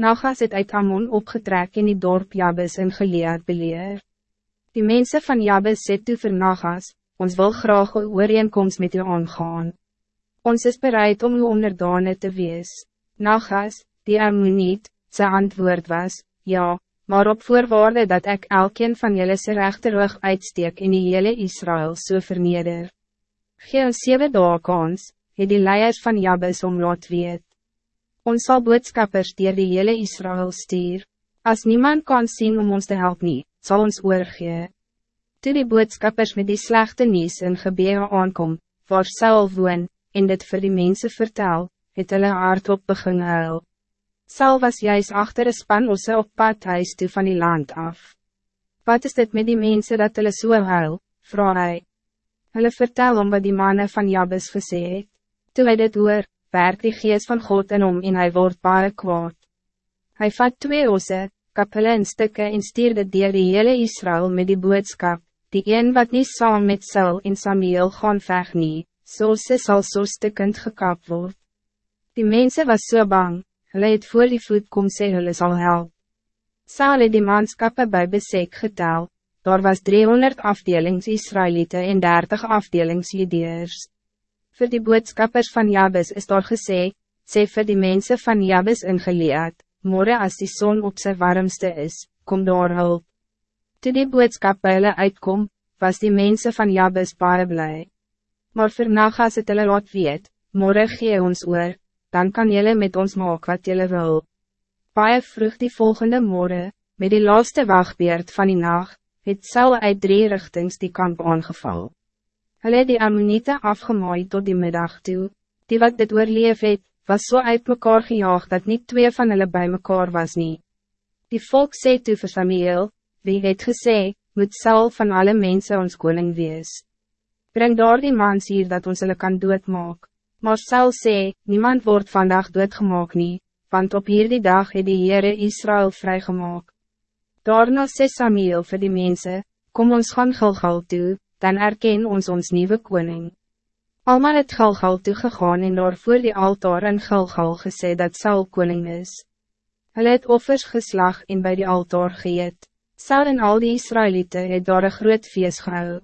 Nagas het uit Ammon opgetrek in die dorp Jabes in Gilead beleer. Die mensen van Jabes sê toe vir Nagas, ons wil graag een ooreenkomst met u aangaan. Ons is bereid om u onderdane te wees. Nagas, die Ammoniet, sy antwoord was, ja, maar op voorwaarde dat ik elkeen van jullie zijn rechterrug uitsteek in die hele Israël so verneder. Gee ons 7 dae kans, het die leiers van Jabes om laat weet. Ons sal boodskappers dier die hele Israël stuur. Als niemand kan zien om ons te helpen, zal ons oorgee. Toe die boodskappers met die slechte nieuws in gebeuren aankom, waar Saul woon, en dit vir die mense vertel, het hulle hardop begin huil. Saul was juist achter een span osse op pad huis toe van die land af. Wat is dit met die mensen dat hulle so huil, vraag hy. Hulle vertel om wat die mannen van Jabes gesê het. Toe hy dit hoor, werk die geest van God in hom en hij wordt baie kwaad. Hij vat twee osse, kapelle en stukken en stuurde dier die hele Israël met die boodskap, die een wat niet saam met Saul en Samuel gaan veg nie, so se sal so stukkend gekap word. Die mensen was so bang, hulle het voor die voet kom sê hulle sal help. Saul het die manskappe by besek getel, daar was 300 afdelings Israëlieten en 30 afdelings Judeers. Voor die boodskappers van Jabes is daar gesê, sê vir die mensen van Jabes ingeleerd, morgen als die zon op zijn warmste is, kom daar hulp. Toe die boodskap by hulle uitkom, was die mensen van Jabes baie blij. Maar vir nagas het hulle laat weet, morgen gee ons oor, dan kan jullie met ons maak wat jullie wil. Baie vroeg die volgende morgen, met die laatste wachtbeerd van die nacht, het Saul uit drie richtings die kamp aangevallen. Hulle het die Ammonite afgemaaid tot die middag toe. Die wat dit oorleef het, was so uit mekaar gejaag dat niet twee van hulle bij mekaar was nie. Die volk sê toe vir Samuel, wie het gesê, moet Saul van alle mensen ons koning wees. Breng daar die mans hier dat ons hulle kan doodmaak. Maar Saul sê, niemand wordt vandaag doodgemaak nie, want op hierdie dag het die Heere Israël vrygemaak. Daarna sê Samuel vir die mensen, kom ons gaan Gilgal toe, dan erken ons ons nieuwe koning. Almal het Gilgal toegegaan en daar voor die altaar in Gilgal gesê dat Saul koning is. Hulle het offers geslag en bij die altaar geëet. Saul en al die Israëlieten het daar een groot feest gehou.